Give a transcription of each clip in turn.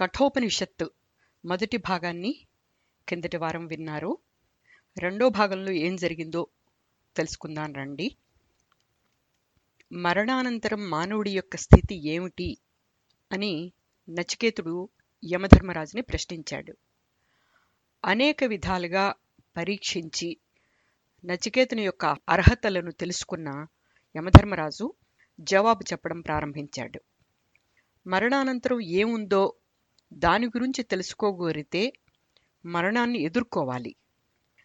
కఠోపనిషత్తు మొదటి భాగాన్ని కిందటి వారం విన్నారు. రెండో భాగంలో ఏం జరిగిందో తెలుసుకుందాం రండి. మరణానంతరం మానవుడి యొక్క స్థితి ఏమిటి అని నచికేతుడు యమధర్మరాజుని ప్రశ్నించాడు. అనేక విధాలుగా పరీక్షించి నచికేతుని యొక్క అర్హతలను తెలుసుకున్న యమధర్మరాజు జవాబు చెప్పడం ప్రారంభించాడు. మరణానంతరం ఏముందో దాని గురించి తెలుసుకోగోరితే మరణాన్ని ఎదుర్కోవాలి.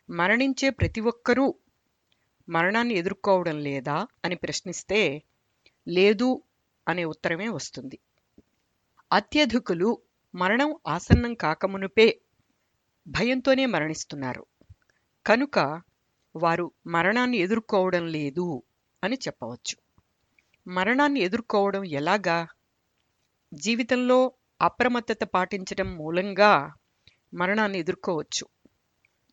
మరణించే ప్రతి ఒక్కరూ మరణాన్ని ఎదుర్కోవడం లేదా అని ప్రశ్నిస్తే లేదు అనే ఉత్తరమే వస్తుంది. అత్యధికులు మరణం ఆసన్నం కాకమునుపే భయంతోనే మరణిస్తున్నారు. కనుక వారు మరణాన్ని ఎదుర్కోవడం లేదు అని చెప్పవచ్చు. మరణాన్ని ఎదుర్కోవడం ఎలాగా? జీవితంలో అప్రమత్తత పాటించడం మూలంగా మరణాన్ని ఎదుర్కోవచ్చు.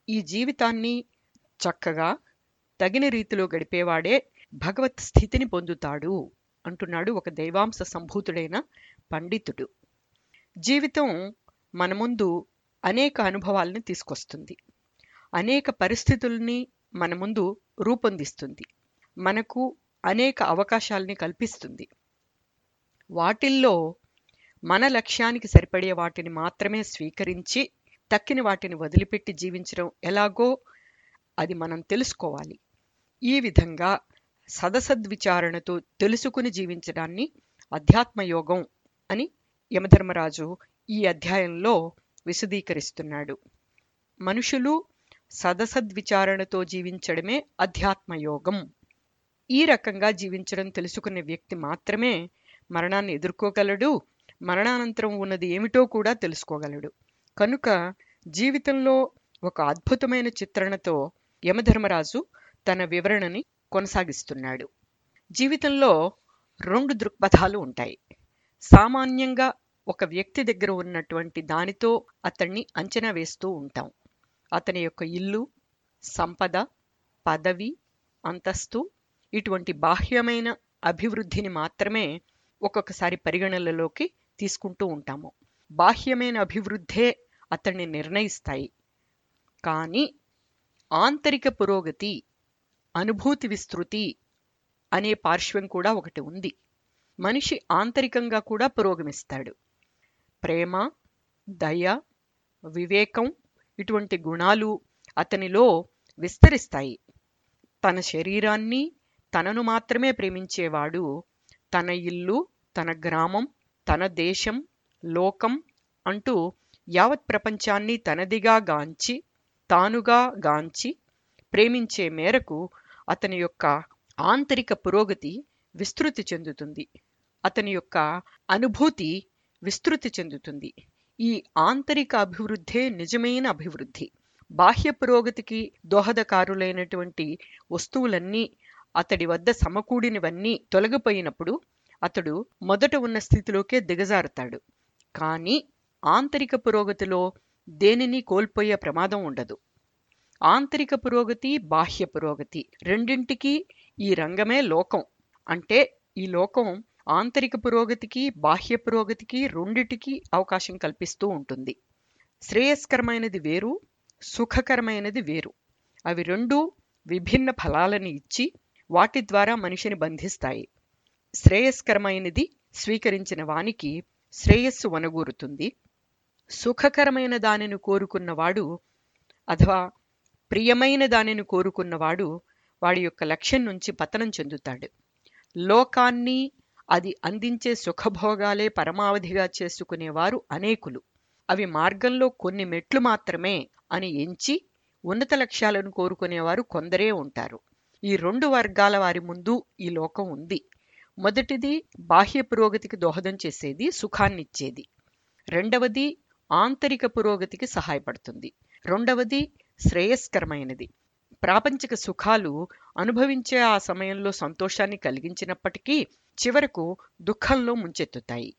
ఈ జీవితాన్ని చక్కగా తగిన రీతిలో గడిపేవాడే భగవత్ స్థితిని పొందుతాడు అంటున్నాడు ఒక దైవాంశ సంభూతుడైన పండితుడు. జీవితం మన ముందు అనేక అనుభవాలను తీసుకొస్తుంది. అనేక పరిస్థితుల్ని మన ముందు రూపొందిస్తుంది. మనకు అనేక అవకాశాలని కల్పిస్తుంది. వాటిల్లో మన లక్ష్యానికి సరిపడే వాటిని మాత్రమే స్వీకరించి తక్కిన వాటిని వదిలిపెట్టి జీవించడం ఎలాగో అది మనం తెలుసుకోవాలి. ఈ విధంగా సదసద్విచారణతో తెలుసుకుని జీవించడాన్ని అధ్యాత్మయోగం అని యమధర్మరాజు ఈ అధ్యాయంలో విశదీకరిస్తున్నాడు. మనుషులు సదసద్విచారణతో జీవించడమే అధ్యాత్మయోగం. ఈ రకంగా జీవించడం తెలుసుకునే వ్యక్తి మాత్రమే మరణాన్ని ఎదుర్కోగలడు మరణానంతరం ఉన్నది ఏమిటో కూడా తెలుసుకోగలడు. కనుక జీవితంలో ఒక అద్భుతమైన చిత్రణతో యమధర్మరాజు తన వివరణని కొనసాగిస్తున్నాడు. జీవితంలో రెండు దృక్పథాలు ఉంటాయి. సామాన్యంగా ఒక వ్యక్తి దగ్గర ఉన్నటువంటి దానితో అతన్ని అంచనా వేస్తూ ఉంటాం. అతని యొక్క ఇల్లు సంపద పదవి అంతస్తు ఇటువంటి బాహ్యమైన అభివృద్ధిని మాత్రమే ఒక్కొక్కసారి పరిగణనలోకి తీసుకుంటూ ఉంటాము. బాహ్యమైన అభివృద్ధే అతన్ని నిర్ణయిస్తాయి. కానీ ఆంతరిక పురోగతి అనుభూతి విస్తృతి అనే పార్శ్వం కూడా ఒకటి ఉంది. మనిషి ఆంతరికంగా కూడా పురోగమిస్తాడు. ప్రేమ దయ వివేకం ఇటువంటి గుణాలు అతనిలో విస్తరిస్తాయి. తన శరీరాన్ని తనను మాత్రమే ప్రేమించేవాడు తన ఇల్లు తన గ్రామం తన దేశం లోకం అంటూ యావత్ ప్రపంచాన్ని తనదిగా గాంచి తానుగా గాంచి ప్రేమించే మేరకు అతని యొక్క ఆంతరిక పురోగతి విస్తృతి చెందుతుంది. అతని యొక్క అనుభూతి విస్తృతి చెందుతుంది. ఈ ఆంతరిక అభివృద్ధే నిజమైన అభివృద్ధి. బాహ్య పురోగతికి దోహదకారులైనటువంటి వస్తువులన్నీ అతడి వద్ద సమకూడినవన్నీ తొలగిపోయినప్పుడు అతడు మొదట ఉన్న స్థితిలోకే దిగజారుతాడు. కానీ ఆంతరిక పురోగతిలో దేనిని కోల్పోయే ప్రమాదం ఉండదు. ఆంతరిక పురోగతి బాహ్య పురోగతి రెండింటికి ఈ రంగమే లోకం. అంటే ఈ లోకం ఆంతరిక పురోగతికి బాహ్య పురోగతికి రెండిటికి అవకాశం కల్పిస్తూ ఉంటుంది. శ్రేయస్కరమైనది వేరు సుఖకరమైనది వేరు. అవి రెండు విభిన్న ఫలాలని ఇచ్చి వాటి ద్వారా మనిషిని బంధిస్తాయి. శ్రేయస్కరమైనది స్వీకరించిన వానికి శ్రేయస్సు వనగూరుతుంది. సుఖకరమైన దానిని కోరుకున్నవాడు అథవా ప్రియమైన దానిని కోరుకున్నవాడు వాడి యొక్క లక్ష్యం నుంచి పతనం చెందుతాడు. లోకాన్ని అది అందించే సుఖభోగాలే పరమావధిగా చేసుకునేవారు అనేకులు. అవి మార్గంలో కొన్ని మెట్లు మాత్రమే అని ఎంచి ఉన్నత లక్ష్యాలను కోరుకునేవారు కొందరే ఉంటారు. ఈ రెండు వర్గాల వారి ముందు ఈ లోకం ఉంది. మొదటిది బాహ్య పురోగతికి దోహదం చేసేది సుఖాన్నిచ్చేది. రెండవది ఆంతరిక పురోగతికి సహాయపడుతుంది. రెండవది శ్రేయస్కరమైనది. ప్రాపంచిక సుఖాలు అనుభవించే ఆ సమయంలో సంతోషాన్ని కలిగించినప్పటికీ చివరకు దుఃఖంలో ముంచెత్తుతాయి.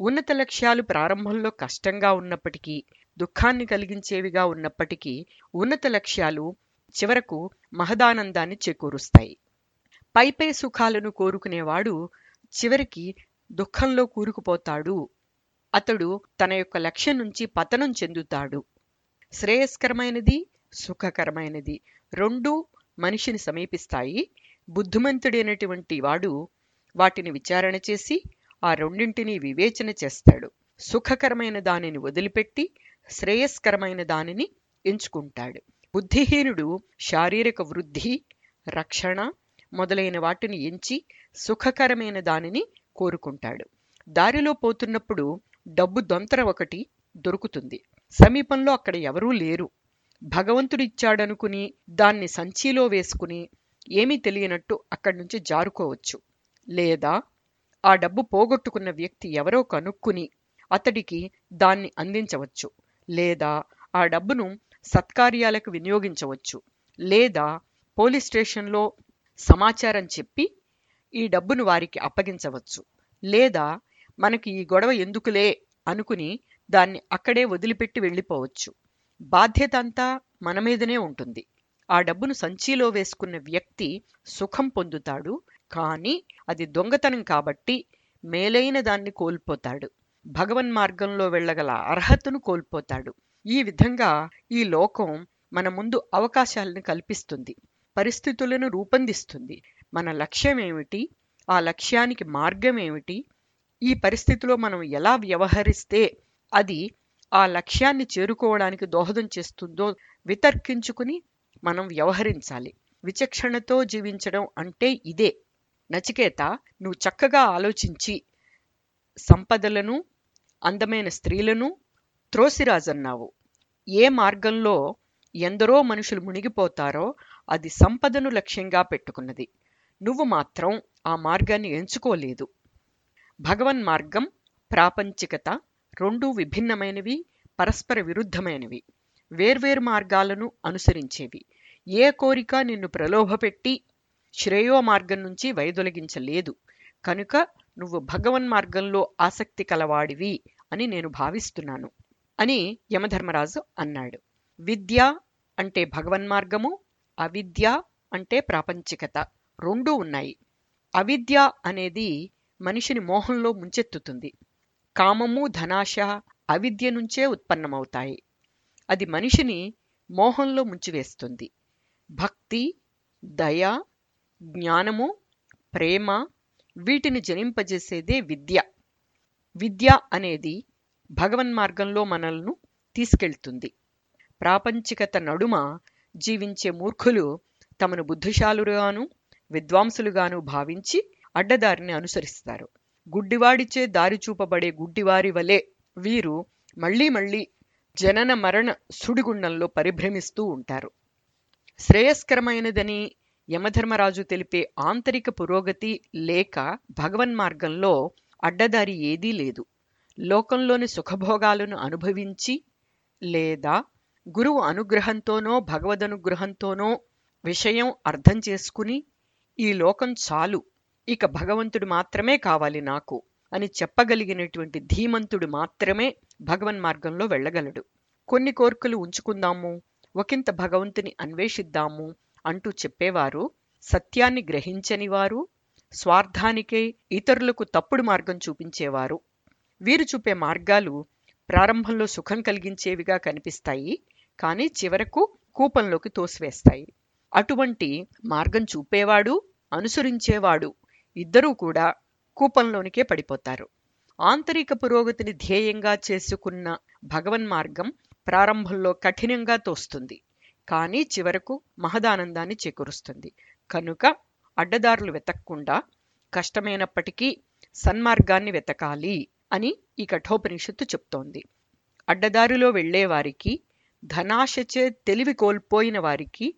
ఉన్నత లక్ష్యాలు ప్రారంభంలో కష్టంగా ఉన్నప్పటికీ దుఃఖాన్ని కలిగించేవిగా ఉన్నప్పటికీ ఉన్నత లక్ష్యాలు చివరకు మహదానందాన్ని చేకూరుస్తాయి. పైపై సుఖాలను కోరుకునేవాడు చివరికి దుఃఖంలో కూరుకుపోతాడు. అతడు తన యొక్క లక్ష్యం నుంచి పతనం చెందుతాడు. శ్రేయస్కరమైనది సుఖకరమైనది రెండూ మనిషిని సమీపిస్తాయి. బుద్ధిమంతుడైనటువంటి వాడు వాటిని విచారణ చేసి ఆ రెండింటినీ వివేచన చేస్తాడు. సుఖకరమైన దానిని వదిలిపెట్టి శ్రేయస్కరమైన దానిని ఎంచుకుంటాడు. బుద్ధిహీనుడు శారీరక వృద్ధి రక్షణ మొదలైన వాటిని ఎంచి సుఖకరమైన దానిని కోరుకుంటాడు. దారిలో పోతున్నప్పుడు డబ్బు దొంతర ఒకటి దొరుకుతుంది. సమీపంలో అక్కడ ఎవరూ లేరు. భగవంతుడిచ్చాడనుకుని దాన్ని సంచిలో వేసుకుని ఏమీ తెలియనట్టు అక్కడి నుంచి జారుకోవచ్చు. లేదా ఆ డబ్బు పోగొట్టుకున్న వ్యక్తి ఎవరో కనుక్కుని అతడికి దాన్ని అందించవచ్చు. లేదా ఆ డబ్బును సత్కార్యాలకు వినియోగించవచ్చు. లేదా పోలీస్ స్టేషన్లో సమాచారం చెప్పి ఈ డబ్బును వారికి అప్పగించవచ్చు. లేదా మనకి ఈ గొడవ ఎందుకులే అనుకుని దాన్ని అక్కడే వదిలిపెట్టి వెళ్ళిపోవచ్చు. బాధ్యత అంతా మన మీదనే ఉంటుంది. ఆ డబ్బును సంచిలో వేసుకున్న వ్యక్తి సుఖం పొందుతాడు. కానీ అది దొంగతనం కాబట్టి మేలైన దాన్ని కోల్పోతాడు. భగవన్ మార్గంలో వెళ్ళగల అర్హతను కోల్పోతాడు. ఈ విధంగా ఈ లోకం మన ముందు అవకాశాలను కల్పిస్తుంది. పరిస్థితులను రూపొందిస్తుంది. మన లక్ష్యం ఏమిటి ఆ లక్ష్యానికి మార్గం ఏమిటి ఈ పరిస్థితిలో మనం ఎలా వ్యవహరిస్తే అది ఆ లక్ష్యాన్ని చేరుకోవడానికి దోహదం చేస్తుందో వితర్కించుకుని మనం వ్యవహరించాలి. విచక్షణతో జీవించడం అంటే ఇదే. నచికేత నువ్వు చక్కగా ఆలోచించి సంపదలను అందమైన స్త్రీలను త్రోసిరాజన్నావు. ఏ మార్గంలో ఎందరో మనుషులు మునిగిపోతారో అది సంపదను లక్ష్యంగా పెట్టుకున్నది. నువ్వు మాత్రం ఆ మార్గాన్ని ఎంచుకోలేదు. భగవన్ మార్గం ప్రాపంచికత రెండూ విభిన్నమైనవి పరస్పర విరుద్ధమైనవి. వేర్వేరు మార్గాలను అనుసరించేవి. ఏ కోరిక నిన్ను ప్రలోభపెట్టి శ్రేయో మార్గం నుంచి వైదొలగించలేదు. కనుక నువ్వు భగవన్ మార్గంలో ఆసక్తి కలవాడివి అని నేను భావిస్తున్నాను అని యమధర్మరాజు అన్నాడు. విద్య అంటే భగవన్ మార్గము అవిద్య అంటే ప్రాపంచికత. రెండూ ఉన్నాయి. అవిద్య అనేది మనిషిని మోహంలో ముంచెత్తుతుంది. కామము ధనాశ అవిద్య నుంచే ఉత్పన్నమవుతాయి. అది మనిషిని మోహంలో ముంచివేస్తుంది. భక్తి దయ జ్ఞానము ప్రేమ వీటిని జనింపజేసేదే విద్య. విద్య అనేది భగవన్మార్గంలో మనల్ని తీసుకెళ్తుంది. ప్రాపంచికత నడుమ జీవించే మూర్ఖులు తమను బుద్ధిశాలుగాను విద్వాంసులుగాను భావించి అడ్డదారిని అనుసరిస్తారు. గుడ్డివాడిచే దారి చూపబడే గుడ్డివారి వలె వీరు మళ్ళీ మళ్ళీ జనన మరణ సుడిగుండంలో పరిభ్రమిస్తూ ఉంటారు. శ్రేయస్కరమైనదని యమధర్మరాజు తెలిపే ఆంతరిక పురోగతి లేక భగవన్మార్గంలో అడ్డదారి ఏదీ లేదు. లోకంలోని సుఖభోగాలను అనుభవించి లేదా గురువు అనుగ్రహంతోనో భగవదనుగ్రహంతోనో విషయం అర్థం చేసుకుని ఈ లోకం చాలు. ఇక భగవంతుడు మాత్రమే కావాలి నాకు అని చెప్పగలిగినటువంటి ధీమంతుడు మాత్రమే భగవన్ మార్గంలో వెళ్ళగలడు. కొన్ని కోర్కులు ఉంచుకుందాము. ఒకంత భగవంతుని అన్వేషిద్దాము అంటూ చెప్పేవారు. సత్యాన్ని గ్రహించని వారు. స్వార్థానికే ఇతరులకు తప్పుడు మార్గం చూపించేవారు. వీరు చూపే మార్గాలు ప్రారంభంలో సుఖం కలిగించేవిగా కనిపిస్తాయి. కానీ చివరకు కూపంలోకి తోసివేస్తాయి. అటువంటి మార్గం చూపేవాడు అనుసరించేవాడు ఇద్దరూ కూడా కూపంలోనికే పడిపోతారు. ఆంతరిక పురోగతిని ధ్యేయంగా చేసుకున్న భగవన్ మార్గం ప్రారంభంలో కఠినంగా తోస్తుంది. కానీ చివరకు మహదానందాన్ని చేకూరుస్తుంది. కనుక అడ్డదారులు వెతక్కుండా కష్టమైనప్పటికీ సన్మార్గాన్ని వెతకాలి అని ఈ కఠోపనిషత్తు చెప్తోంది. అడ్డదారిలో వెళ్ళేవారికి ధనాశచే తెలివి కోల్పోయిన వారికి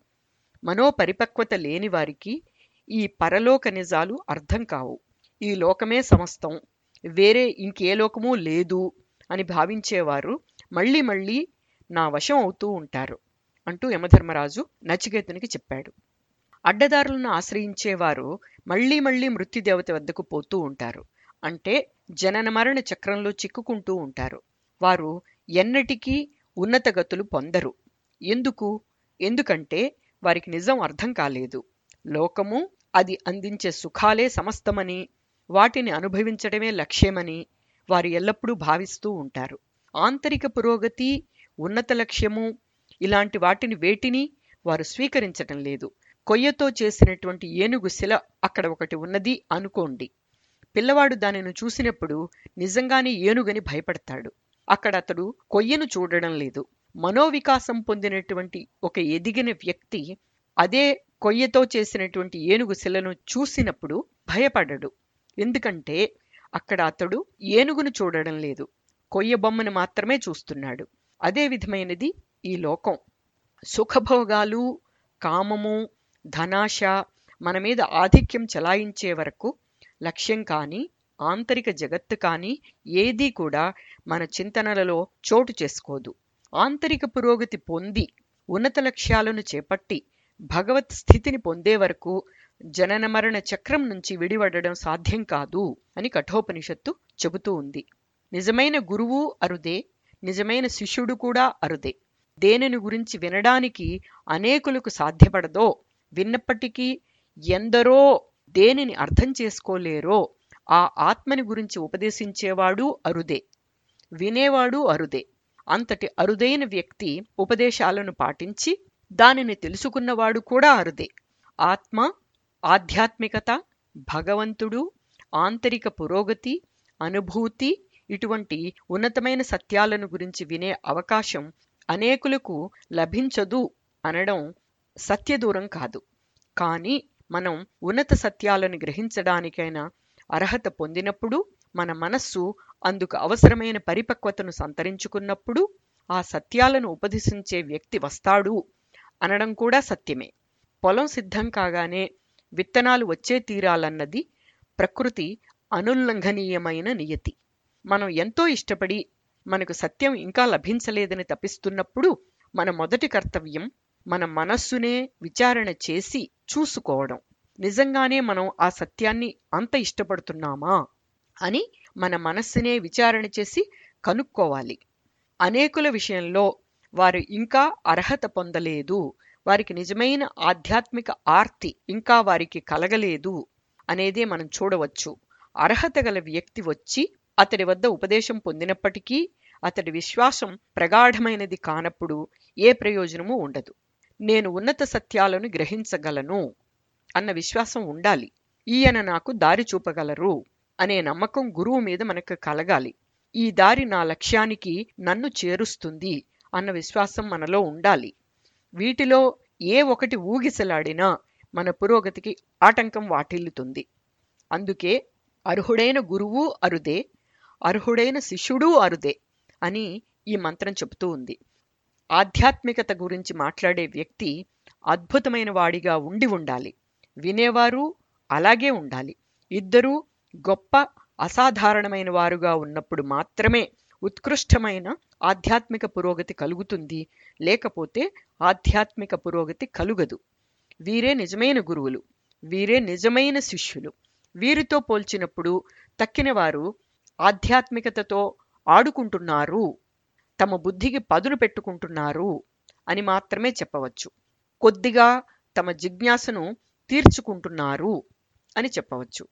మనోపరిపక్వత లేని వారికి ఈ పరలోక నిజాలు అర్థం కావు. ఈ లోకమే సమస్తం. వేరే ఇంకే లోకమూ లేదు అని భావించేవారు మళ్ళీ మళ్ళీ నా వశం అవుతూ ఉంటారు అంటూ యమధర్మరాజు నచికేతునికి చెప్పాడు. అడ్డదారులను ఆశ్రయించేవారు మళ్ళీ మళ్ళీ మృత్యుదేవత వద్దకు పోతూ ఉంటారు. అంటే జనన మరణ చక్రంలో చిక్కుకుంటూ ఉంటారు. వారు ఎన్నటికీ ఉన్నత గతులు పొందరు. ఎందుకు? ఎందుకంటే వారికి నిజం అర్థం కాలేదు. లోకము అది అందించే సుఖాలే సమస్తమని వాటిని అనుభవించడమే లక్ష్యమని వారు ఎల్లప్పుడూ భావిస్తూ ఉంటారు. ఆంతరిక పురోగతి ఉన్నత లక్ష్యము ఇలాంటి వాటిని వేటిని వారు స్వీకరించటం లేదు. కొయ్యతో చేసినటువంటి ఏనుగు శిల అక్కడ ఒకటి ఉన్నది అనుకోండి. పిల్లవాడు దానిని చూసినప్పుడు నిజంగానే ఏనుగని భయపడతాడు. అక్కడ అతడు కొయ్యను చూడడం లేదు. మనోవికాసం పొందినటువంటి ఒక ఎదిగిన వ్యక్తి అదే కొయ్యతో చేసినటువంటి ఏనుగు శిలను చూసినప్పుడు భయపడడు. ఎందుకంటే అక్కడ అతడు ఏనుగును చూడడం లేదు. కొయ్య బొమ్మను మాత్రమే చూస్తున్నాడు. అదే విధమైనది ఈ లోకం. సుఖభోగాలు కామము ధనాశ మన మీద ఆధిక్యం చలాయించే వరకు లక్ష్యం కానీ ఆంతరిక జగత్తు కానీ ఏదీ కూడా మన చింతనలలో చోటు చేసుకోదు. ఆంతరిక పురోగతి పొంది ఉన్నత లక్ష్యాలను చేపట్టి భగవత్ స్థితిని పొందే వరకు జనన మరణ చక్రం నుంచి విడివడడం సాధ్యం కాదు అని కఠోపనిషత్తు చెబుతూ ఉంది. నిజమైన గురువు అరుదే నిజమైన శిష్యుడు కూడా అరుదే. దేనిని గురించి వినడానికి అనేకులకు సాధ్యపడదో విన్నప్పటికీ ఎందరో దేనిని అర్థం చేసుకోలేరో ఆ ఆత్మని గురించి ఉపదేశించేవాడు అరుదే వినేవాడు అరుదే. అంతటి అరుదైన వ్యక్తి ఉపదేశాలను పాటించి దానిని తెలుసుకున్నవాడు కూడా అరుదే. ఆత్మ ఆధ్యాత్మికత భగవంతుడు ఆంతరిక పురోగతి అనుభూతి ఇటువంటి ఉన్నతమైన సత్యాలను గురించి వినే అవకాశం అనేకులకు లభించదు అనడం సత్యదూరం కాదు. కానీ మనం ఉన్నత సత్యాలను గ్రహించడానికైనా అర్హత పొందినప్పుడు మన మనస్సు అందుకు అవసరమైన పరిపక్వతను సంతరించుకున్నప్పుడు ఆ సత్యాలను ఉపదేశించే వ్యక్తి వస్తాడు అనడం కూడా సత్యమే. పొలం సిద్ధం కాగానే విత్తనాలు వచ్చే తీరాలన్నది ప్రకృతి అనుల్లంఘనీయమైన నియతి. మనం ఎంతో ఇష్టపడి మనకు సత్యం ఇంకా లభించలేదని తపిస్తున్నప్పుడు మన మొదటి కర్తవ్యం మన మనస్సునే విచారణ చేసి చూసుకోవడం. నిజంగానే మనం ఆ సత్యాన్ని అంత ఇష్టపడుతున్నామా అని మన మనస్సునే విచారణ చేసి కనుక్కోవాలి. అనేకుల విషయంలో వారు ఇంకా అర్హత పొందలేదు. వారికి నిజమైన ఆధ్యాత్మిక ఆర్తి ఇంకా వారికి కలగలేదు అనేదే మనం చూడవచ్చు. అర్హత గల వ్యక్తి వచ్చి అతడి వద్ద ఉపదేశం పొందినప్పటికీ అతడి విశ్వాసం ప్రగాఢమైనది కానప్పుడు ఏ ప్రయోజనము ఉండదు. నేను ఉన్నత సత్యాలను గ్రహించగలను. అన్న విశ్వాసం ఉండాలి. ఈయన నాకు దారి చూపగలరు అనే నమ్మకం గురువు మీద మనకు కలగాలి. ఈ దారి నా లక్ష్యానికి నన్ను చేరుస్తుంది అన్న విశ్వాసం మనలో ఉండాలి. వీటిలో ఏ ఒకటి ఊగిసలాడినా మన పురోగతికి ఆటంకం వాటిల్లుతుంది. అందుకే అర్హుడైన గురువు అరుదే అర్హుడైన శిష్యుడు అరుదే అని ఈ మంత్రం చెబుతూ ఉంది. ఆధ్యాత్మికత గురించి మాట్లాడే వ్యక్తి అద్భుతమైన వాడిగా ఉండి ఉండాలి. వినేవారు అలాగే ఉండాలి. ఇద్దరూ గొప్ప అసాధారణమైన వారుగా ఉన్నప్పుడు మాత్రమే ఉత్కృష్టమైన ఆధ్యాత్మిక పురోగతి కలుగుతుంది. లేకపోతే ఆధ్యాత్మిక పురోగతి కలుగదు. వీరే నిజమైన గురువులు. వీరే నిజమైన శిష్యులు. వీరితో పోల్చినప్పుడు తక్కిన వారు ఆధ్యాత్మికతతో ఆడుకుంటున్నారు. తమ బుద్ధికి పదును పెట్టుకుంటున్నారు అని మాత్రమే చెప్పవచ్చు. కొద్దిగా తమ జిజ్ఞాసను తీర్చుకుంటున్నారు అని చెప్పవచ్చు.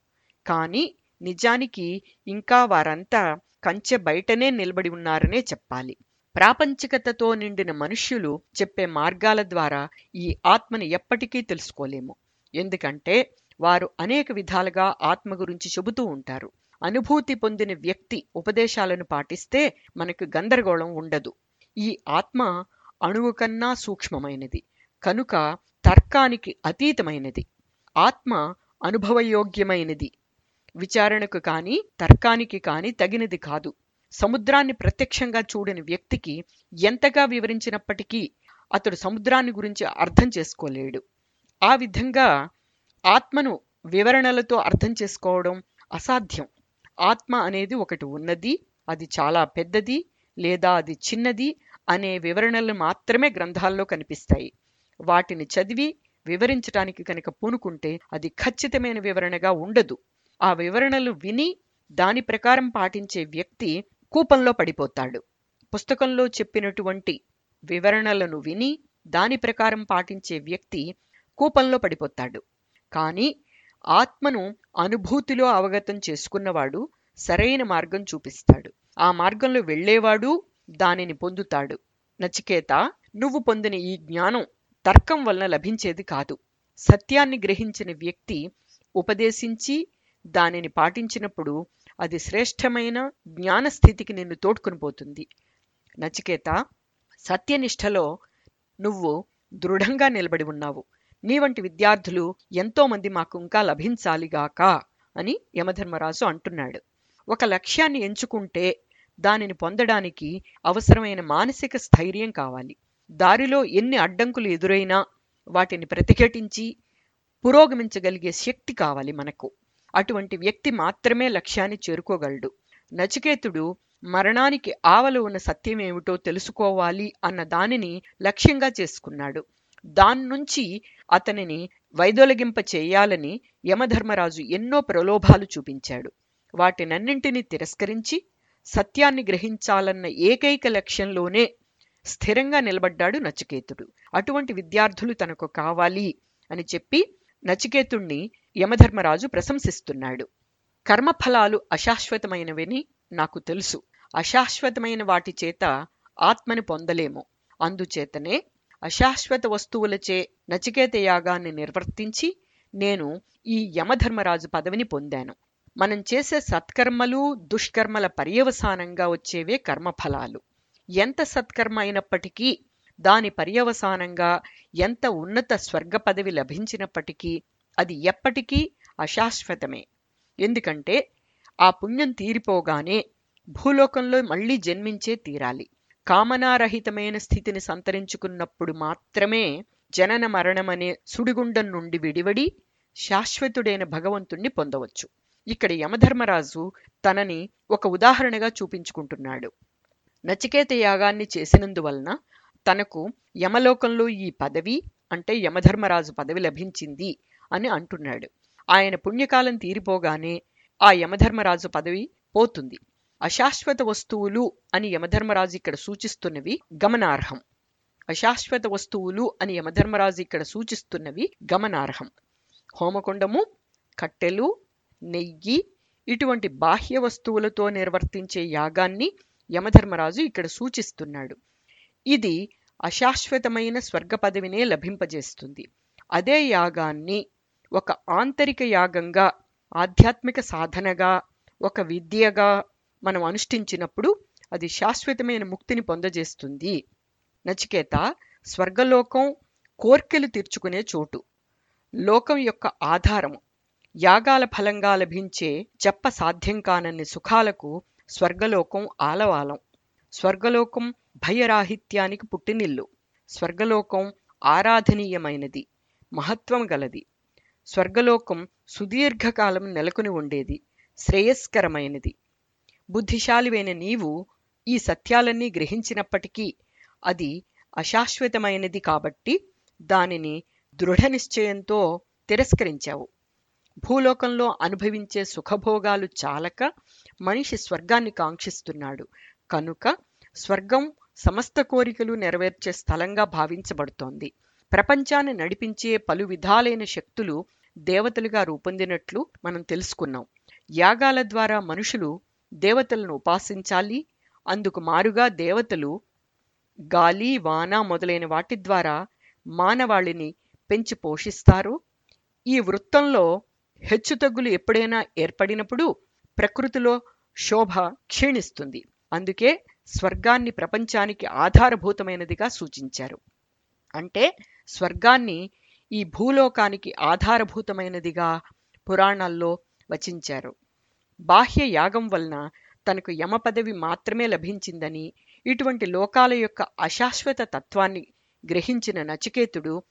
కానీ నిజానికి ఇంకా వారంతా కంచె బయటనే నిలబడి ఉన్నారనే చెప్పాలి. ప్రాపంచికతతో నిండిన మనుష్యులు చెప్పే మార్గాల ద్వారా ఈ ఆత్మని ఎప్పటికీ తెలుసుకోలేము. ఎందుకంటే వారు అనేక విధాలుగా ఆత్మ గురించి చెబుతూ ఉంటారు. అనుభూతి పొందిన వ్యక్తి ఉపదేశాలను పాటిస్తే మనకు గందరగోళం ఉండదు. ఈ ఆత్మ అణువు కన్నా సూక్ష్మమైనది. కనుక తర్కానికి అతీతమైనది. ఆత్మ అనుభవయోగ్యమైనది. విచారణకు కాని తర్కానికి కాని తగినది కాదు. సముద్రాన్ని ప్రత్యక్షంగా చూడని వ్యక్తికి ఎంతగా వివరించినప్పటికీ అతడు సముద్రాన్ని గురించి అర్థం చేసుకోలేడు. ఆ విధంగా ఆత్మను వివరణలతో అర్థం చేసుకోవడం అసాధ్యం. ఆత్మ అనేది ఒకటి ఉన్నది అది చాలా పెద్దది లేదా అది చిన్నది అనే వివరణలు మాత్రమే గ్రంథాల్లో కనిపిస్తాయి. వాటిని చదివి వివరించటానికి కనుక పూనుకుంటే అది ఖచ్చితమైన వివరణగా ఉండదు. ఆ వివరణలు విని దాని ప్రకారం పాటించే వ్యక్తి కూపంలో పడిపోతాడు. పుస్తకంలో చెప్పినటువంటి వివరణలను విని దాని ప్రకారం పాటించే వ్యక్తి కూపంలో పడిపోతాడు. కానీ ఆత్మను అనుభూతిలో అవగతం చేసుకున్నవాడు సరైన మార్గం చూపిస్తాడు. ఆ మార్గంలో వెళ్ళేవాడు దానిని పొందుతాడు. నచికేత నువ్వు పొందిన ఈ జ్ఞానం తర్కం వలన లభించేది కాదు. సత్యాన్ని గ్రహించిన వ్యక్తి ఉపదేశించి దానిని పాటించినప్పుడు అది శ్రేష్టమైన జ్ఞానస్థితికి నిన్ను తోడ్కొని పోతుంది. నచికేత సత్యనిష్టలో నువ్వు దృఢంగా నిలబడి ఉన్నావు. నీ వంటి విద్యార్థులు ఎంతోమంది మాకు ఇంకా లభించాలిగాక అని యమధర్మరాజు అంటున్నాడు. ఒక లక్ష్యాన్ని ఎంచుకుంటే దానిని పొందడానికి అవసరమైన మానసిక స్థైర్యం కావాలి. దారిలో ఎన్ని అడ్డంకులు ఎదురైనా వాటిని ప్రతిఘటించి పురోగమించగలిగే శక్తి కావాలి మనకు. అటువంటి వ్యక్తి మాత్రమే లక్ష్యాన్ని చేరుకోగలడు. నచికేతుడు మరణానికి ఆవలు ఉన్న సత్యమేమిటో తెలుసుకోవాలి అన్న దానిని లక్ష్యంగా చేసుకున్నాడు. దాని నుంచి అతనిని వైదొలగింప చేయాలని యమధర్మరాజు ఎన్నో ప్రలోభాలు చూపించాడు. వాటినన్నింటినీ తిరస్కరించి సత్యాన్ని గ్రహించాలన్న ఏకైక లక్ష్యంలోనే స్థిరంగా నిలబడ్డాడు నచికేతుడు. అటువంటి విద్యార్థులు తనకు కావాలి అని చెప్పి నచికేతుణ్ణి యమధర్మరాజు ప్రశంసిస్తున్నాడు. కర్మఫలాలు అశాశ్వతమైనవని నాకు తెలుసు. అశాశ్వతమైన వాటి చేత ఆత్మని పొందలేము. అందుచేతనే అశాశ్వత వస్తువులచే నచికేత యాగాన్ని నిర్వర్తించి నేను ఈ యమధర్మరాజు పదవిని పొందాను. మనం చేసే సత్కర్మలు దుష్కర్మల పర్యవసానంగా వచ్చేవే కర్మఫలాలు. ఎంత సత్కర్మ అయినప్పటికీ దాని పర్యవసానంగా ఎంత ఉన్నత స్వర్గ పదవి లభించినప్పటికీ అది ఎప్పటికీ అశాశ్వతమే. ఎందుకంటే ఆ పుణ్యం తీరిపోగానే భూలోకంలో మళ్ళీ జన్మించే తీరాలి. కామనారహితమైన స్థితిని సంతరించుకున్నప్పుడు మాత్రమే జనన మరణమనే సుడిగుండం నుండి విడివడి శాశ్వతుడైన భగవంతుణ్ణి పొందవచ్చు. ఇక్కడ యమధర్మరాజు తనని ఒక ఉదాహరణగా చూపించుకుంటున్నాడు. నచికేత యాగాన్ని చేసినందువలన తనకు యమలోకంలో ఈ పదవి అంటే యమధర్మరాజు పదవి లభించింది అని అంటున్నాడు. ఆయన పుణ్యకాలం తీరిపోగానే ఆ యమధర్మరాజు పదవి పోతుంది. అశాశ్వత వస్తువులు అని యమధర్మరాజు ఇక్కడ సూచిస్తున్నవి గమనార్హం. అశాశ్వత వస్తువులు అని యమధర్మరాజు ఇక్కడ సూచిస్తున్నవి గమనార్హం. హోమకుండము కట్టెలు నెయ్యి ఇటువంటి బాహ్య వస్తువులతో నిర్వర్తించే యాగాన్ని యమధర్మరాజు ఇక్కడ సూచిస్తున్నాడు. ఇది అశాశ్వతమైన స్వర్గ పదవినే లభింపజేస్తుంది. అదే యాగాన్ని ఒక ఆంతరిక యాగంగా ఆధ్యాత్మిక సాధనగా ఒక విద్యగా మనం అనుష్ఠించినప్పుడు అది శాశ్వతమైన ముక్తిని పొందజేస్తుంది. నచికేత స్వర్గలోకం కోర్కెలు తీర్చుకునే చోటు. లోకం యొక్క ఆధారము. యాగాల ఫలంగా లభించే చెప్ప సాధ్యం కానన్ని సుఖాలకు స్వర్గలోకం ఆలవాలం. స్వర్గలోకం భయరాహిత్యానికి పుట్టినిల్లు. స్వర్గలోకం ఆరాధనీయమైనది మహత్వం గలది. స్వర్గలోకం సుదీర్ఘకాలం నెలకొని ఉండేది శ్రేయస్కరమైనది. బుద్ధిశాలివైన నీవు ఈ సత్యాలన్నీ గ్రహించినప్పటికీ అది అశాశ్వతమైనది కాబట్టి దానిని దృఢ నిశ్చయంతో తిరస్కరించావు. భూలోకంలో అనుభవించే సుఖభోగాలు చాలక మనిషి స్వర్గాన్ని కాంక్షిస్తున్నాడు. కనుక స్వర్గం సమస్త కోరికలు నెరవేర్చే స్థలంగా భావించబడుతోంది. ప్రపంచాన్ని నడిపించే పలు విధాలైన శక్తులు దేవతలుగా రూపొందినట్లు మనం తెలుసుకున్నాం. యాగాల ద్వారా మనుషులు దేవతలను ఉపాసించాలి. అందుకు మారుగా దేవతలు గాలి వాన మొదలైన వాటి ద్వారా మానవాళిని పెంచి పోషిస్తారు. ఈ వృత్తంలో హెచ్చుతగ్గులు ఎప్పుడైనా ఏర్పడినప్పుడు ప్రకృతిలో శోభ క్షీణిస్తుంది. అందుకే స్వర్గాన్ని ప్రపంచానికి ఆధారభూతమైనదిగా సూచించారు. అంటే స్వర్గాన్ని ఈ భూలోకానికి ఆధారభూతమైనదిగా పురాణాల్లో వచించారు. బాహ్య యాగం వలన తనకు యమ పదవి మాత్రమే లభించిందని ఇటువంటి లోకాల యొక్క అశాశ్వత తత్వాన్ని గ్రహించిన నచికేతుడు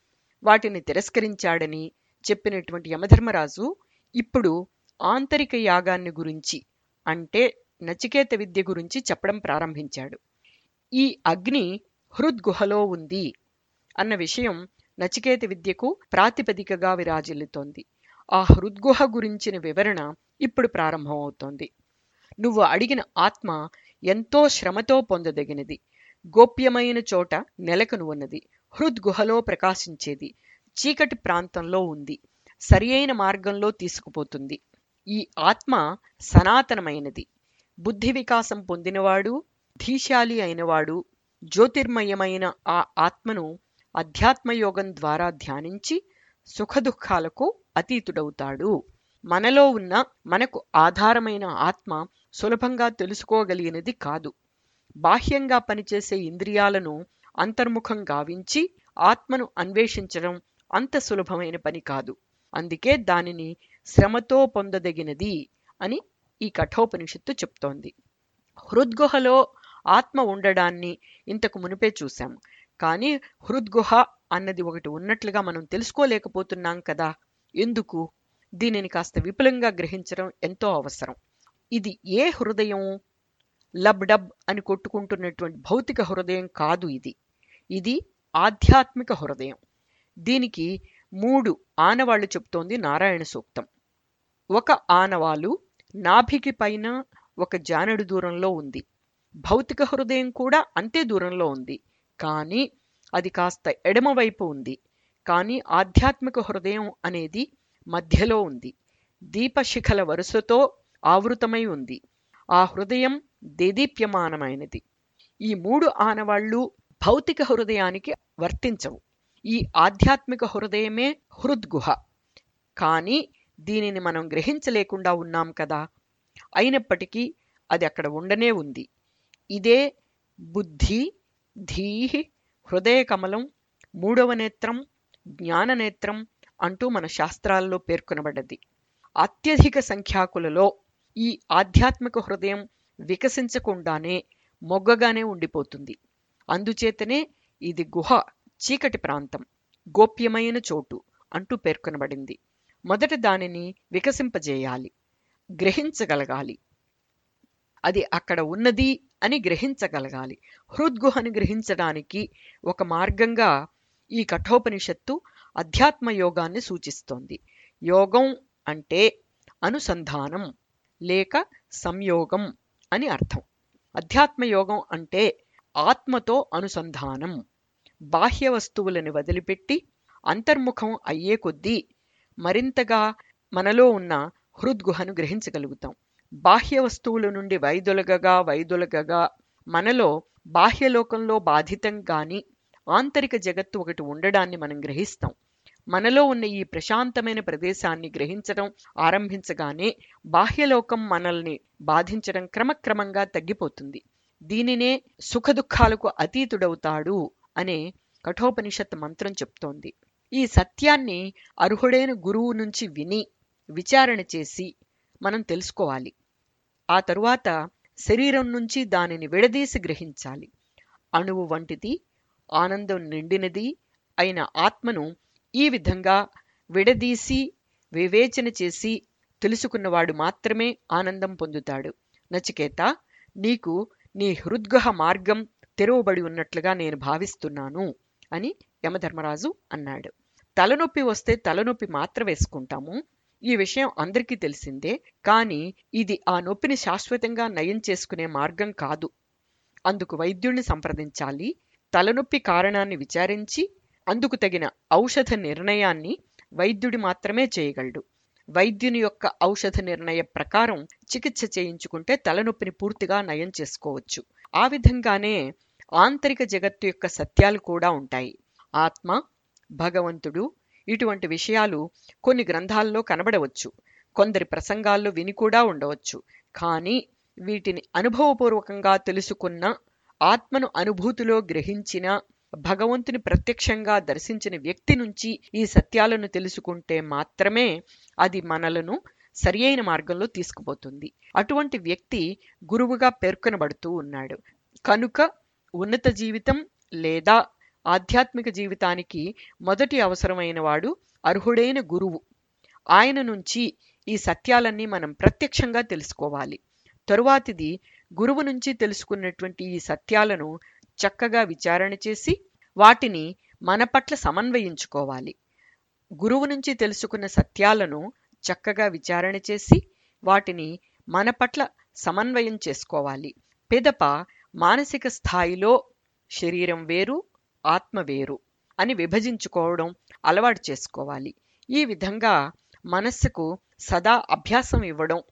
వాటిని తిరస్కరించాడని చెప్పినటువంటి యమధర్మరాజు ఇప్పుడు ఆంతరిక యాగాన్ని గురించి అంటే నచికేత విద్య గురించి చెప్పడం ప్రారంభించాడు. ఈ అగ్ని హృద్గుహలో ఉంది అన్న విషయం నచికేత విద్యకు ప్రాతిపదికగా విరాజిల్లుతోంది. ఆ హృద్గుహ గురించిన వివరణ ఇప్పుడు ప్రారంభమవుతోంది. నువ్వు అడిగిన ఆత్మ ఎంతో శ్రమతో పొందదగినది. గోప్యమైన చోట నెలకను ఉన్నది హృద్గుహలో ప్రకాశించేది. చీకటి ప్రాంతంలో ఉంది. సరియైన మార్గంలో తీసుకుపోతుంది. ఈ ఆత్మ సనాతనమైనది. బుద్ధి వికాసం పొందినవాడు ధీశాలి అయినవాడు జ్యోతిర్మయమైన ఆ ఆత్మను అధ్యాత్మయోగం ద్వారా ధ్యానించి సుఖదుఖాలకు అతీతుడవుతాడు. మనలో ఉన్న మనకు ఆధారమైన ఆత్మ సులభంగా తెలుసుకోగలిగినది కాదు. బాహ్యంగా పనిచేసే ఇంద్రియాలను అంతర్ముఖం గావించి ఆత్మను అన్వేషించడం అంత సులభమైన పని కాదు. అందుకే దానిని శ్రమతో పొందదగినది అని ఈ కఠోపనిషత్తు చెప్తోంది. హృద్గుహలో ఆత్మ ఉండడాన్ని ఇంతకు మునిపే చూశాం. కానీ హృద్గుహ అన్నది ఒకటి ఉన్నట్లుగా మనం తెలుసుకోలేకపోతున్నాం కదా. ఎందుకు? దీనిని కాస్త విపులంగా గ్రహించడం ఎంతో అవసరం. ఇది ఏ హృదయం? లబ్ డబ్ అని కొట్టుకుంటున్నటువంటి భౌతిక హృదయం కాదు ఇది. ఇది ఆధ్యాత్మిక హృదయం. దీనికి మూడు ఆనవాళ్ళు చెప్తోంది నారాయణ సూక్తం. ఒక ఆనవాలు నాభికి పైన ఒక జానడు దూరంలో ఉంది. భౌతిక హృదయం కూడా అంతే దూరంలో ఉంది. కానీ అది కాస్త ఎడమవైపు ఉంది. కానీ ఆధ్యాత్మిక హృదయం అనేది మధ్యలో ఉంది. దీపశిఖల వరుసతో ఆవృతమై ఉంది. ఆ హృదయం దేదీప్యమానమైనది. ఈ మూడు ఆనవాళ్ళు భౌతిక హృదయానికి వర్తించవు. ఈ ఆధ్యాత్మిక హృదయమే హృద్గుహ. కానీ దీనిని మనం గ్రహించలేకుండా ఉన్నాం కదా? అయినప్పటికీ అది అక్కడ ఉండనే ఉంది. ఇదే బుద్ధి ధీహి హృదయ కమలం మూడవ నేత్రం జ్ఞాన నేత్రం అంటూ మన శాస్త్రాల్లో పేర్కొనబడ్డది. అత్యధిక సంఖ్యాకులలో ఈ ఆధ్యాత్మిక హృదయం వికసించకుండానే మొగ్గగానే ఉండిపోతుంది. అందుచేతనే ఇది గుహ చీకటి ప్రాంతం గోప్యమైన చోటు అంటూ పేర్కొనబడింది. మొదట దానిని వికసింపజేయాలి. గ్రహించగలగాలి. అది అక్కడ ఉన్నది అని గ్రహించగలగాలి. హృద్గుహను గ్రహించడానికి ఒక మార్గంగా ఈ కఠోపనిషత్తు అధ్యాత్మ యోగాన్ని సూచిస్తోంది. యోగం అంటే అనుసంధానం లేక సంయోగం అని అర్థం. అధ్యాత్మ యోగం అంటే ఆత్మతో అనుసంధానం. బాహ్య వస్తువులను వదిలిపెట్టి అంతర్ముఖం అయ్యే కొద్దీ మరింతగా మనలో ఉన్న హృద్గుహను గ్రహించగలుగుతాం. బాహ్య వస్తువుల నుండి వైదొలగగా వైదొలగగా మనలో బాహ్యలోకంలో బాధితం కానీ ఆంతరిక జగత్తు ఒకటి ఉండడాన్ని మనం గ్రహిస్తాం. మనలో ఉన్న ఈ ప్రశాంతమైన ప్రదేశాన్ని గ్రహించడం ఆరంభించగానే బాహ్యలోకం మనల్ని బాధించడం క్రమక్రమంగా తగ్గిపోతుంది. దీనినే సుఖదుఖాలకు అతీతుడవుతాడు అనే కఠోపనిషత్ మంత్రం చెప్తోంది. ఈ సత్యాన్ని అర్హుడైన గురువు నుంచి విని విచారణ చేసి మనం తెలుసుకోవాలి. ఆ తరువాత శరీరం నుంచి దానిని విడదీసి గ్రహించాలి. అణువు వంటిది ఆనందం నిండినది అయిన ఆత్మను ఈ విధంగా విడదీసి వివేచన చేసి తెలుసుకున్నవాడు మాత్రమే ఆనందం పొందుతాడు. నచికేత నీకు నీ హృద్గహ మార్గం తెరవబడి ఉన్నట్లుగా నేను భావిస్తున్నాను. అని యమధర్మరాజు అన్నాడు. తలనొప్పి వస్తే తలనొప్పి మాత్ర వేసుకుంటాము. ఈ విషయం అందరికీ తెలిసిందే. కానీ ఇది ఆ నొప్పిని శాశ్వతంగా నయం చేసుకునే మార్గం కాదు. అందుకు వైద్యుణ్ణి సంప్రదించాలి. తలనొప్పి కారణాన్ని విచారించి అందుకు తగిన ఔషధ నిర్ణయాన్ని వైద్యుడి మాత్రమే చేయగలడు. వైద్యుని యొక్క ఔషధ నిర్ణయ ప్రకారం చికిత్స చేయించుకుంటే తలనొప్పిని పూర్తిగా నయం చేసుకోవచ్చు. ఆ విధంగానే ఆంతరిక జగత్తు యొక్క సత్యాలు కూడా ఉంటాయి. ఆత్మ భగవంతుడు ఇటువంటి విషయాలు కొన్ని గ్రంథాల్లో కనబడవచ్చు. కొందరి ప్రసంగాల్లో విని కూడా ఉండవచ్చు. కానీ వీటిని అనుభవపూర్వకంగా తెలుసుకున్న ఆత్మను అనుభూతిలో గ్రహించిన భగవంతుని ప్రత్యక్షంగా దర్శించిన వ్యక్తి నుంచి ఈ సత్యాలను తెలుసుకుంటే మాత్రమే అది మనలను సరియైన మార్గంలో తీసుకుపోతుంది. అటువంటి వ్యక్తి గురువుగా పేర్కొనబడుతూ ఉన్నాడు. కనుక ఉన్నత జీవితం లేదా ఆధ్యాత్మిక జీవితానికి మొదటి అవసరమైన వాడు అర్హుడైన గురువు. ఆయన నుంచి ఈ సత్యాలన్నీ మనం ప్రత్యక్షంగా తెలుసుకోవాలి. తరువాతిది గురువు నుంచి తెలుసుకున్నటువంటి ఈ సత్యాలను చక్కగా విచారణ చేసి వాటిని మన పట్ల సమన్వయించుకోవాలి. గురువు నుంచి తెలుసుకున్న సత్యాలను చక్కగా విచారణ చేసి వాటిని మన పట్ల సమన్వయం చేసుకోవాలి. పిదప మానసిక స్థాయిలో శరీరం వేరు ఆత్మ వేరు అని విభజించుకోవడం అలవాటు చేసుకోవాలి. ఈ విధంగా మనస్సుకు సదా అభ్యాసం ఇవ్వడం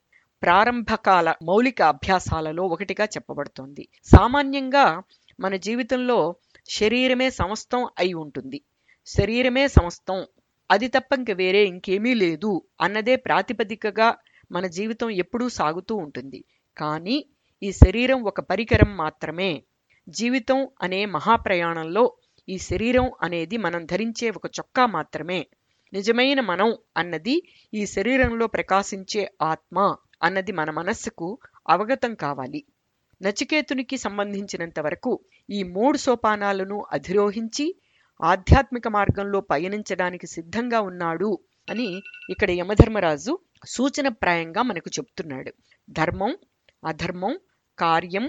ప్రారంభకాల మౌలిక అభ్యాసాలలో ఒకటిగా చెప్పబడుతోంది. సామాన్యంగా మన జీవితంలో శరీరమే సమస్తం అయి ఉంటుంది. శరీరమే సమస్తం అది తప్ప ఇంక వేరే ఇంకేమీ లేదు అన్నదే ప్రాతిపదికగా మన జీవితం ఎప్పుడూ సాగుతూ ఉంటుంది. కానీ ఈ శరీరం ఒక పరికరం మాత్రమే. జీవితం అనే మహాప్రయాణంలో ఈ శరీరం అనేది మనం ధరించే ఒక చొక్కా మాత్రమే. నిజమైన మనం అన్నది ఈ శరీరంలో ప్రకాశించే ఆత్మ అన్నది మన మనస్సుకు అవగతం కావాలి. నచికేతునికి సంబంధించినంత వరకు ఈ మూడు సోపానాలను అధిరోహించి ఆధ్యాత్మిక మార్గంలో పయనించడానికి సిద్ధంగా ఉన్నాడు అని ఇక్కడ యమధర్మరాజు సూచనప్రాయంగా మనకు చెప్తున్నాడు. ధర్మం అధర్మం కార్యం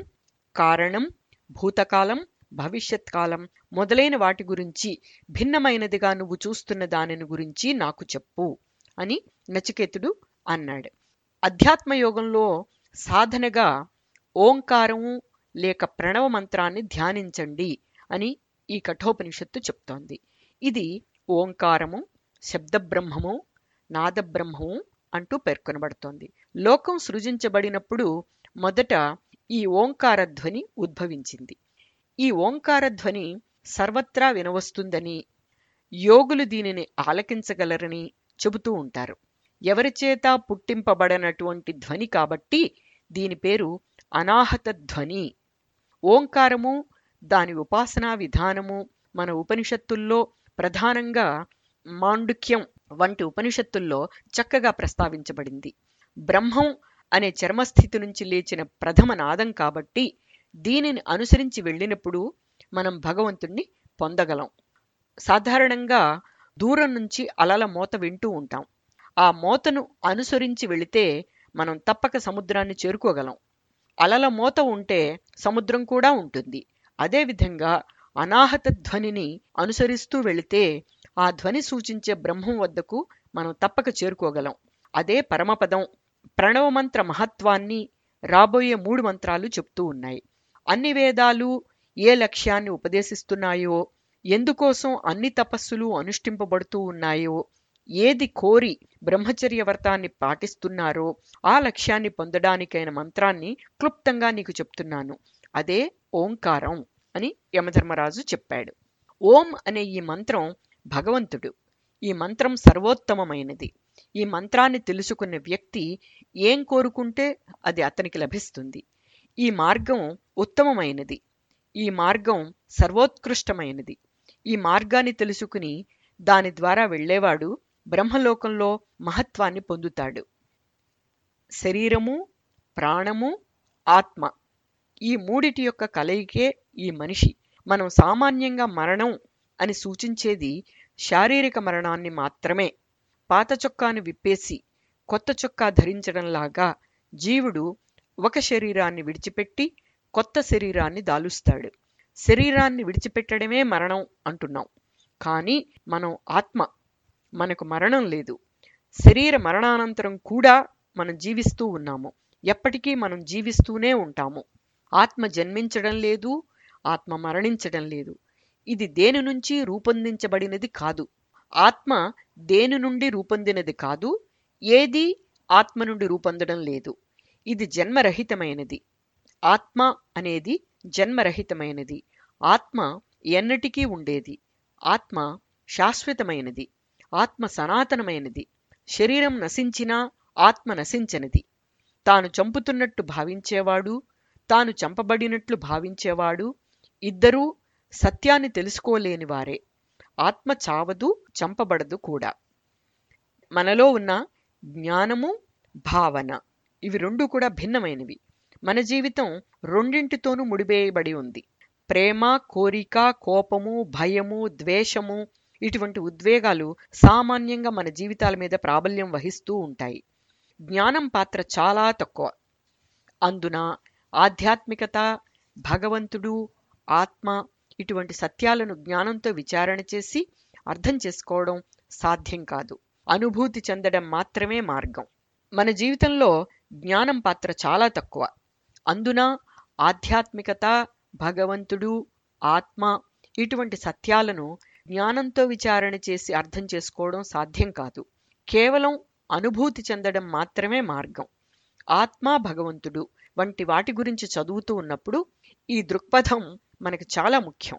కారణం భూతకాలం భవిష్యత్ కాలం మొదలైన వాటి గురించి భిన్నమైనదిగా నువ్వు చూస్తున్న దానిని గురించి నాకు చెప్పు అని నచికేతుడు అన్నాడు. అధ్యాత్మ యోగంలో సాధనగా ఓంకారము లేక ప్రణవ మంత్రాన్ని ధ్యానించండి అని ఈ కఠోపనిషత్తు చెప్తోంది. ఇది ఓంకారము శబ్దబ్రహ్మము నాదబ్రహ్మము అంటూ పేర్కొనబడుతోంది. లోకం సృజించబడినప్పుడు మొదట ఈ ఓంకార ధ్వని ఉద్భవించింది. ఈ ఓంకార ధ్వని సర్వత్రా వినవస్తుందని యోగులు దీనిని ఆలకించగలరని చెబుతూ ఉంటారు. ఎవరిచేత పుట్టింపబడనటువంటి ధ్వని కాబట్టి దీని పేరు అనాహత ధ్వని. ఓంకారము దాని ఉపాసనా విధానము మన ఉపనిషత్తుల్లో ప్రధానంగా మాండుక్యం వంటి ఉపనిషత్తుల్లో చక్కగా ప్రస్తావించబడింది. బ్రహ్మం అనే చర్మస్థితి నుంచి లేచిన ప్రథమ నాదం కాబట్టి దీనిని అనుసరించి వెళ్ళినప్పుడు మనం భగవంతుణ్ణి పొందగలం. సాధారణంగా దూరం నుంచి అలల మోత వింటూ ఉంటాం. ఆ మోతను అనుసరించి వెళితే మనం తప్పక సముద్రాన్ని చేరుకోగలం. అలల మోత ఉంటే సముద్రం కూడా ఉంటుంది. అదేవిధంగా అనాహత ధ్వనిని అనుసరిస్తూ వెళితే ఆ ధ్వని సూచించే బ్రహ్మం వద్దకు మనం తప్పక చేరుకోగలం. అదే పరమపదం. ప్రణవమంత్ర మహత్వాన్ని రాబోయే మూడు మంత్రాలు చెప్తూ ఉన్నాయి. అన్ని వేదాలు ఏ లక్ష్యాన్ని ఉపదేశిస్తున్నాయో ఎందుకోసం అన్ని తపస్సులు అనుష్ఠింపబడుతూ ఉన్నాయో ఏది కోరి బ్రహ్మచర్య వ్రతాన్ని పాటిస్తున్నారో ఆ లక్ష్యాన్ని పొందడానికైన మంత్రాన్ని క్లుప్తంగా నీకు చెప్తున్నాను. అదే ఓంకారం అని యమధర్మరాజు చెప్పాడు. ఓం అనే ఈ మంత్రం భగవంతుడు. ఈ మంత్రం సర్వోత్తమమైనది. ఈ మంత్రాన్ని తెలుసుకున్న వ్యక్తి ఏం కోరుకుంటే అది అతనికి లభిస్తుంది. ఈ మార్గం ఉత్తమమైనది. ఈ మార్గం సర్వోత్కృష్టమైనది. ఈ మార్గాన్ని తెలుసుకుని దాని ద్వారా వెళ్ళేవాడు బ్రహ్మలోకంలో మహత్వాన్ని పొందుతాడు. శరీరము ప్రాణము ఆత్మ ఈ మూడిటి యొక్క కలయికే ఈ మనిషి. మనం సామాన్యంగా మరణం అని సూచించేది శారీరక మరణాన్ని మాత్రమే. పాత చొక్కాను విప్పేసి కొత్త చొక్కా ధరించడంలాగా జీవుడు ఒక శరీరాన్ని విడిచిపెట్టి కొత్త శరీరాన్ని దాలుస్తాడు. శరీరాన్ని విడిచిపెట్టడమే మరణం అంటున్నాం. కానీ మనం ఆత్మ మనకు మరణం లేదు. శరీర మరణానంతరం కూడా మనం జీవిస్తూ ఉన్నాము. ఎప్పటికీ మనం జీవిస్తూనే ఉంటాము. ఆత్మ జన్మించడం లేదు ఆత్మ మరణించడం లేదు. ఇది దేని నుంచి రూపొందించబడినది కాదు. ఆత్మ దేని నుండి రూపొందినది కాదు ఏది ఆత్మ నుండి రూపొందడం లేదు. ఇది జన్మరహితమైనది. ఆత్మ అనేది జన్మరహితమైనది. ఆత్మ ఎన్నటికీ ఉండేది. ఆత్మ శాశ్వతమైనది. ఆత్మ సనాతనమైనది. శరీరం నశించినా ఆత్మ నశించనిది. తాను చంపుతున్నట్టు భావించేవాడు తాను చంపబడినట్లు భావించేవాడు ఇద్దరూ సత్యాన్ని తెలుసుకోలేని వారే. ఆత్మ చావదు చంపబడదు కూడా. మనలో ఉన్న జ్ఞానము భావన ఇవి రెండు కూడా భిన్నమైనవి. మన జీవితం రెండింటితోనూ ముడివేయబడి ఉంది. ప్రేమ కోరిక కోపము భయము ద్వేషము ఇటువంటి ఉద్వేగాలు సామాన్యంగా మన జీవితాల మీద ప్రాబల్యం వహిస్తూ ఉంటాయి. జ్ఞానం పాత్ర చాలా తక్కువ. అందున ఆధ్యాత్మికత భగవంతుడు ఆత్మ ఇటువంటి సత్యాలను జ్ఞానంతో విచారణ చేసి అర్థం చేసుకోవడం సాధ్యం కాదు. అనుభూతి చెందడం మాత్రమే మార్గం. మన జీవితంలో జ్ఞానం పాత్ర చాలా తక్కువ. అందున ఆధ్యాత్మికత భగవంతుడు ఆత్మ ఇటువంటి సత్యాలను జ్ఞానంతో విచారణ చేసి అర్థం చేసుకోవడం సాధ్యం కాదు. కేవలం అనుభూతి చెందడం మాత్రమే మార్గం. ఆత్మ భగవంతుడు వంటి వాటి గురించి చదువుతూ ఉన్నప్పుడు ఈ దృక్పథం మనకు చాలా ముఖ్యం.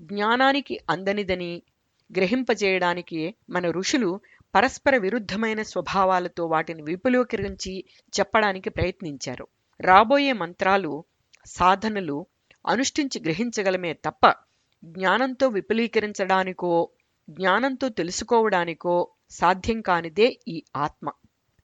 జ్ఞానానికి అందనిదని గ్రహింపజేయడానికి మన ఋషులు పరస్పర విరుద్ధమైన స్వభావాలతో వాటిని విపులీకరించి చెప్పడానికి ప్రయత్నించారు. రాబోయే మంత్రాలు సాధనలు అనుష్ఠించి గ్రహించగలమే తప్ప జ్ఞానంతో విపులీకరించడానికో జ్ఞానంతో తెలుసుకోవడానికో సాధ్యం కానిదే ఈ ఆత్మ.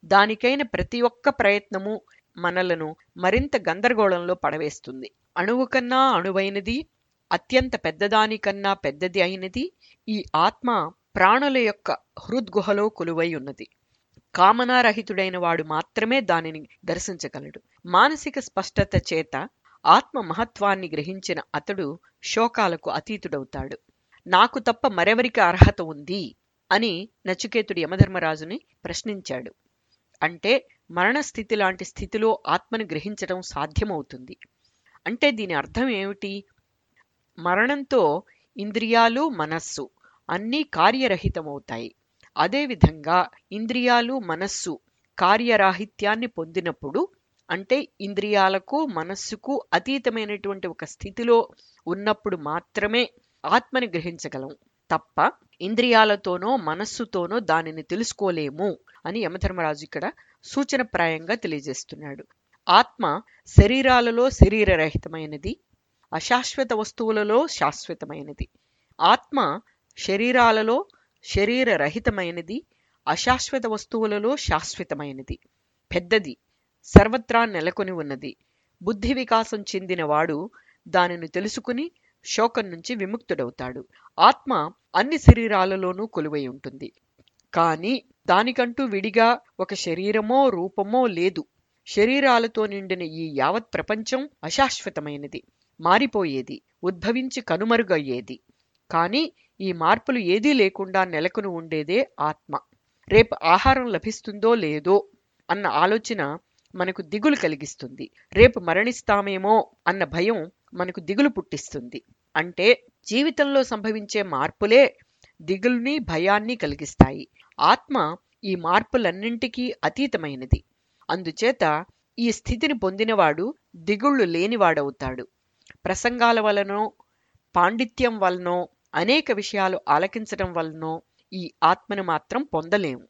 దానికైన ప్రతి ఒక్క ప్రయత్నము మనలను మరింత గందరగోళంలో పడవేస్తుంది. అణువు కన్నా అణువైనది అత్యంత పెద్దదానికన్నా పెద్దది అయినది ఈ ఆత్మ ప్రాణుల యొక్క హృద్గుహలో కొలువై ఉన్నది. కామనారహితుడైన వాడు మాత్రమే దానిని దర్శించగలడు. మానసిక స్పష్టత చేత ఆత్మ మహత్వాన్ని గ్రహించిన అతడు శోకాలకు అతీతుడవుతాడు. నాకు తప్ప మరెవరికి అర్హత ఉంది? అని నచికేతుడు యమధర్మరాజుని ప్రశ్నించాడు. అంటే మరణస్థితి లాంటి స్థితిలో ఆత్మను గ్రహించడం సాధ్యమవుతుంది. అంటే దీని అర్థం ఏమిటి? మరణంతో ఇంద్రియాలు మనస్సు అన్నీ కార్యరహితమవుతాయి. అదేవిధంగా ఇంద్రియాలు మనస్సు కార్యరాహిత్యాన్ని పొందినప్పుడు అంటే ఇంద్రియాలకు మనస్సుకు అతీతమైనటువంటి ఒక స్థితిలో ఉన్నప్పుడు మాత్రమే ఆత్మని గ్రహించగలం. తప్ప ఇంద్రియాలతోనో మనస్సుతోనో దానిని తెలుసుకోలేము అని యమధర్మరాజు ఇక్కడ సూచనప్రాయంగా తెలియజేస్తున్నాడు. ఆత్మ శరీరాలలో శరీరరహితమైనది అశాశ్వత వస్తువులలో శాశ్వతమైనది. ఆత్మ శరీరాలలో శరీరరహితమైనది అశాశ్వత వస్తువులలో శాశ్వతమైనది. పెద్దది సర్వత్రా నెలకొని ఉన్నది. బుద్ధి వికాసం చెందినవాడు దానిని తెలుసుకుని శోకం నుంచి విముక్తుడవుతాడు. ఆత్మ అన్ని శరీరాలలోనూ కొలువై ఉంటుంది. కానీ దానికంటూ విడిగా ఒక శరీరమో రూపమో లేదు. శరీరాలతో నిండిన ఈ యావత్ ప్రపంచం అశాశ్వతమైనది మారిపోయేది ఉద్భవించి కనుమరుగయ్యేది. కానీ ఈ మార్పులు ఏదీ లేకుండా నెలకొని ఉండేదే ఆత్మ. రేపు ఆహారం లభిస్తుందో లేదో అన్న ఆలోచన మనకు దిగులు కలిగిస్తుంది. రేపు మరణిస్తామేమో అన్న భయం మనకు దిగులు పుట్టిస్తుంది. అంటే జీవితంలో సంభవించే మార్పులే దిగుల్ని భయాన్ని కలిగిస్తాయి. ఆత్మ ఈ మార్పులన్నింటికీ అతీతమైనది. అందుచేత ఈ స్థితిని పొందినవాడు దిగుళ్ళు లేనివాడవుతాడు. ప్రసంగాల వలనో పాండిత్యం వలనో అనేక విషయాలు ఆలకించడం వలనో ఈ ఆత్మను మాత్రం పొందలేము.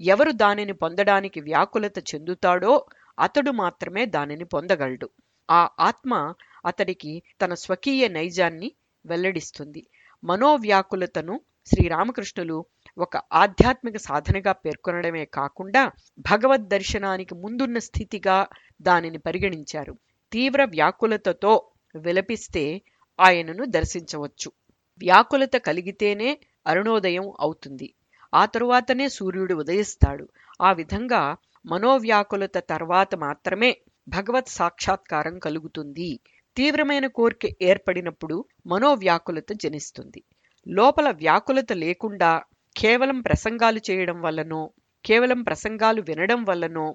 ఎవరు దానిని పొందడానికి వ్యాకులత చెందుతాడో అతడు మాత్రమే దానిని పొందగలడు. ఆ ఆత్మ అతడికి తన స్వకీయ నైజాన్ని వెల్లడిస్తుంది. మనోవ్యాకులతను శ్రీరామకృష్ణులు ఒక ఆధ్యాత్మిక సాధనగా పేర్కొనడమే కాకుండా భగవద్ దర్శనానికి ముందున్న స్థితిగా దానిని పరిగణించారు. తీవ్ర వ్యాకులతతో విలపిస్తే ఆయనను దర్శించవచ్చు. వ్యాకులత కలిగితేనే అరుణోదయం అవుతుంది. ఆ తరువాతనే సూర్యుడు ఉదయిస్తాడు. ఆ విధంగా మనోవ్యాకులత తర్వాత మాత్రమే భగవత్ సాక్షాత్కారం కలుగుతుంది. తీవ్రమైన కోరిక ఏర్పడినప్పుడు మనోవ్యాకులత జనిస్తుంది. లోపల వ్యాకులత లేకుండా కేవలం ప్రసంగాలు చేయడం వల్లనో కేవలం ప్రసంగాలు వినడం వల్లనో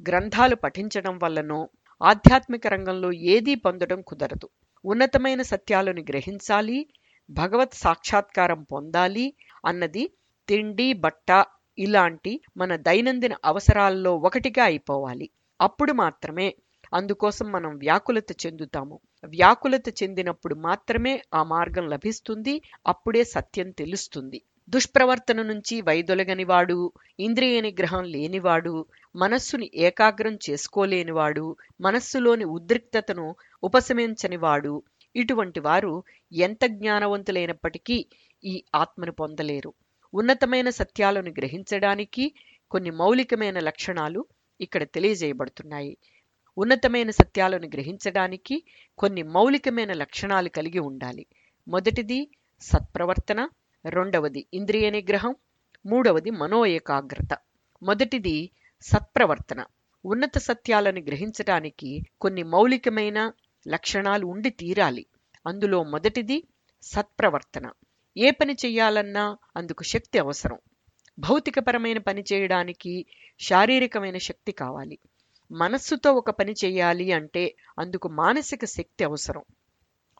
గ్రంథాలు పఠించడం వల్లనో ఆధ్యాత్మిక రంగంలో ఏదీ పొందడం కుదరదు. ఉన్నతమైన సత్యాలను గ్రహించాలి భగవత్ సాక్షాత్కారం పొందాలి అన్నది తిండి బట్ట ఇలాంటి మన దైనందిన అవసరాల్లో ఒకటిగా అయిపోవాలి. అప్పుడు మాత్రమే అందుకోసం మనం వ్యాకులత చెందుతాము. వ్యాకులత చెందినప్పుడు మాత్రమే ఆ మార్గం లభిస్తుంది అప్పుడే సత్యం తెలుస్తుంది. దుష్ప్రవర్తన నుంచి వైదొలగనివాడు ఇంద్రియ నిగ్రహం లేనివాడు మనస్సుని ఏకాగ్రం చేసుకోలేనివాడు మనస్సులోని ఉద్రిక్తతను ఉపశమించనివాడు ఇటువంటి వారు ఎంత జ్ఞానవంతులైనప్పటికీ ఈ ఆత్మను పొందలేరు. ఉన్నతమైన సత్యాలను గ్రహించడానికి కొన్ని మౌలికమైన లక్షణాలు ఇక్కడ తెలియజేయబడుతున్నాయి. ఉన్నతమైన సత్యాలను గ్రహించడానికి కొన్ని మౌలికమైన లక్షణాలు కలిగి ఉండాలి. మొదటిది సత్ప్రవర్తన రెండవది ఇంద్రియ నిగ్రహం మూడవది మనో ఏకాగ్రత మొదటిది సత్ప్రవర్తన. ఉన్నత సత్యాలను గ్రహించటానికి కొన్ని మౌలికమైన లక్షణాలు ఉండి తీరాలి. అందులో మొదటిది సత్ప్రవర్తన. ఏ పని చెయ్యాలన్నా అందుకు శక్తి అవసరం. భౌతికపరమైన పని చేయడానికి శారీరకమైన శక్తి కావాలి. మనస్సుతో ఒక పని చేయాలి అంటే అందుకు మానసిక శక్తి అవసరం.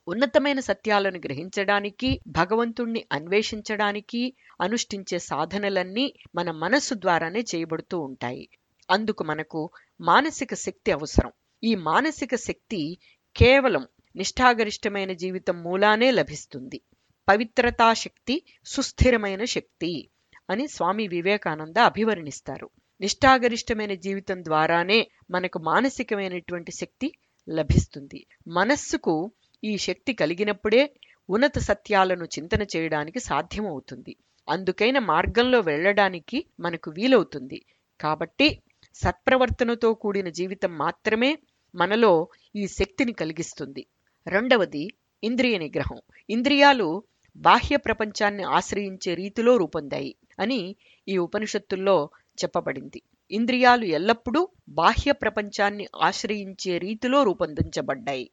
ఉన్నతమైన సత్యాలను గ్రహించడానికి భగవంతుణ్ణి అన్వేషించడానికి అనుష్ఠించే సాధనలన్నీ మన మనస్సు ద్వారానే చేయబడుతూ ఉంటాయి. అందుకు మనకు మానసిక శక్తి అవసరం. ఈ మానసిక శక్తి కేవలం నిష్ఠాగరిష్టమైన జీవితం మూలానే లభిస్తుంది. పవిత్రతా శక్తి సుస్థిరమైన శక్తి అని స్వామి వివేకానంద అభివర్ణిస్తారు. నిష్ఠాగరిష్టమైన జీవితం ద్వారానే మనకు మానసికమైనటువంటి శక్తి లభిస్తుంది. మనస్సుకు ఈ శక్తి కలిగినప్పుడే ఉన్నత సత్యాలను చింతన చేయడానికి సాధ్యమవుతుంది. అందుకైన మార్గంలో వెళ్ళడానికి మనకు వీలవుతుంది. కాబట్టి సత్ప్రవర్తనతో కూడిన జీవితం మాత్రమే మనలో ఈ శక్తిని కలిగిస్తుంది. రెండవది ఇంద్రియ నిగ్రహం. ఇంద్రియాలు బాహ్య ప్రపంచాన్ని ఆశ్రయించే రీతిలో రూపొందాయి అని ఈ ఉపనిషత్తుల్లో చెప్పబడింది. ఇంద్రియాలు ఎల్లప్పుడూ బాహ్య ప్రపంచాన్ని ఆశ్రయించే రీతిలో రూపొందించబడ్డాయి.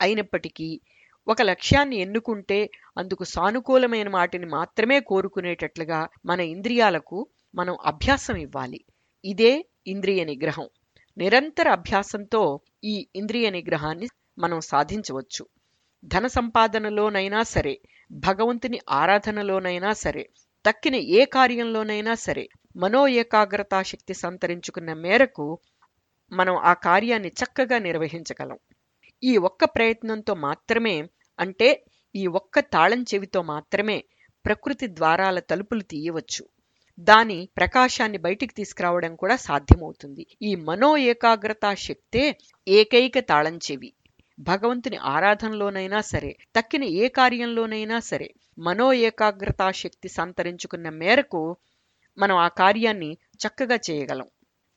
అయినప్పటికీ ఒక లక్ష్యాన్ని ఎన్నుకుంటే అందుకు సానుకూలమైన వాటిని మాత్రమే కోరుకునేటట్లుగా మన ఇంద్రియాలకు మనం అభ్యాసం ఇవ్వాలి. ఇదే ఇంద్రియ నిగ్రహం. నిరంతర అభ్యాసంతో ఈ ఇంద్రియ నిగ్రహాన్ని మనం సాధించవచ్చు. ధన సంపాదనలోనైనా సరే భగవంతుని ఆరాధనలోనైనా సరే తక్కిన ఏ కార్యంలోనైనా సరే మనో ఏకాగ్రతా శక్తి సంతరించుకున్న మేరకు మనం ఆ కార్యాన్ని చక్కగా నిర్వహించగలం. ఈ ఒక్క ప్రయత్నంతో మాత్రమే అంటే ఈ ఒక్క తాళం చెవితో మాత్రమే ప్రకృతి ద్వారాల తలుపులు తీయవచ్చు. దాని ప్రకాశాన్ని బయటికి తీసుకురావడం కూడా సాధ్యమవుతుంది. ఈ మనో ఏకాగ్రతా శక్తే ఏకైక తాళం చెవి. భగవంతుని ఆరాధనలోనైనా సరే తక్కిన ఏ కార్యంలోనైనా సరే మనో ఏకాగ్రతా శక్తి సంతరించుకున్న మేరకు మనం ఆ కార్యాన్ని చక్కగా చేయగలం.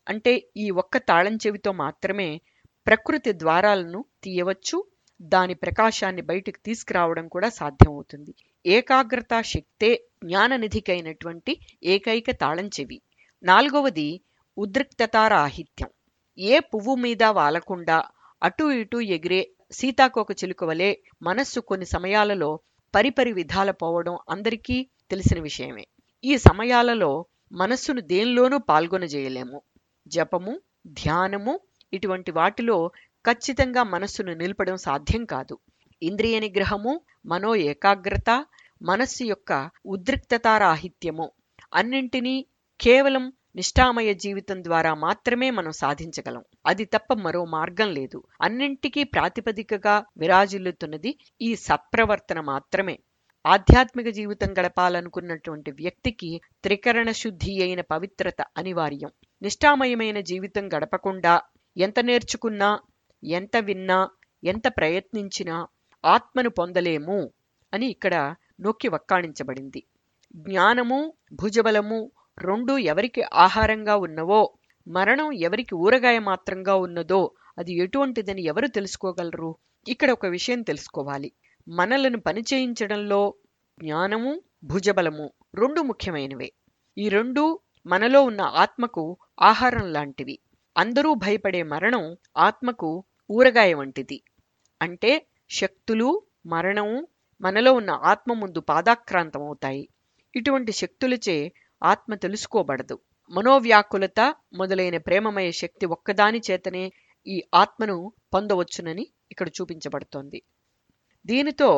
అంటే ఈ ఒక్క తాళం చెవితో మాత్రమే ప్రకృతి ద్వారాలను తీయవచ్చు దాని ప్రకాశాన్ని బయటికి తీసుకురావడం కూడా సాధ్యమవుతుంది. ఏకాగ్రతా శక్తే జ్ఞాననిధికైనటువంటి ఏకైక తాళం చెవి. నాలుగవది ఉద్రిక్తతారాహిత్యం. ఏ పువ్వు మీద వాలకుండా అటూ ఇటూ ఎగిరే సీతాకోక చిలుక వలె మనస్సు కొన్ని సమయాలలో పరిపరి విధాల పోవడం అందరికీ తెలిసిన విషయమే. ఈ సమయాలలో మనస్సును దేనిలోనూ పాల్గొనజేయలేము జపము ధ్యానము ఇటువంటి వాటిలో ఖచ్చితంగా మనస్సును నిలపడం సాధ్యం కాదు. ఇంద్రియ నిగ్రహము మనో ఏకాగ్రత మనస్సు యొక్క ఉద్రిక్తతారాహిత్యము అన్నింటినీ కేవలం నిష్ఠామయ జీవితం ద్వారా మాత్రమే మనం సాధించగలం. అది తప్ప మరో మార్గం లేదు. అన్నింటికీ ప్రాతిపదికగా విరాజిల్లుతున్నది ఈ సత్ప్రవర్తన మాత్రమే. ఆధ్యాత్మిక జీవితం గడపాలనుకున్నటువంటి వ్యక్తికి త్రికరణ శుద్ధి అయిన పవిత్రత అనివార్యం. నిష్ఠామయమైన జీవితం గడపకుండా ఎంత నేర్చుకున్నా ఎంత విన్నా ఎంత ప్రయత్నించినా ఆత్మను పొందలేము అని ఇక్కడ నొక్కి వక్కాణించబడింది. జ్ఞానము భుజబలము రెండు ఎవరికి ఆహారంగా ఉన్నవో మరణం ఎవరికి ఊరగాయ మాత్రంగా ఉన్నదో అది ఎటువంటిదని ఎవరు తెలుసుకోగలరు? ఇక్కడ ఒక విషయం తెలుసుకోవాలి. మనలను పనిచేయించడంలో జ్ఞానము భుజబలము రెండు ముఖ్యమైనవే. ఈ రెండు మనలో ఉన్న ఆత్మకు ఆహారం లాంటివి. అందరూ భయపడే మరణం ఆత్మకు ఊరగాయ వంటిది. అంటే శక్తులు మరణము మనలో ఉన్న ఆత్మ ముందు పాదాక్రాంతమవుతాయి. ఇటువంటి శక్తులచే ఆత్మ తెలుసుకోబడదు. మనోవ్యాకులత మొదలైన ప్రేమమయ శక్తి ఒక్కదాని చేతనే ఈ ఆత్మను పొందవచ్చునని ఇక్కడ చూపించబడుతోంది. దీనితో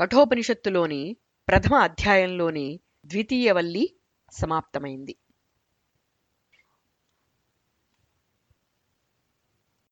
కఠోపనిషత్తులోని ప్రథమ అధ్యాయంలోని ద్వితీయ వల్లి సమాప్తమైంది.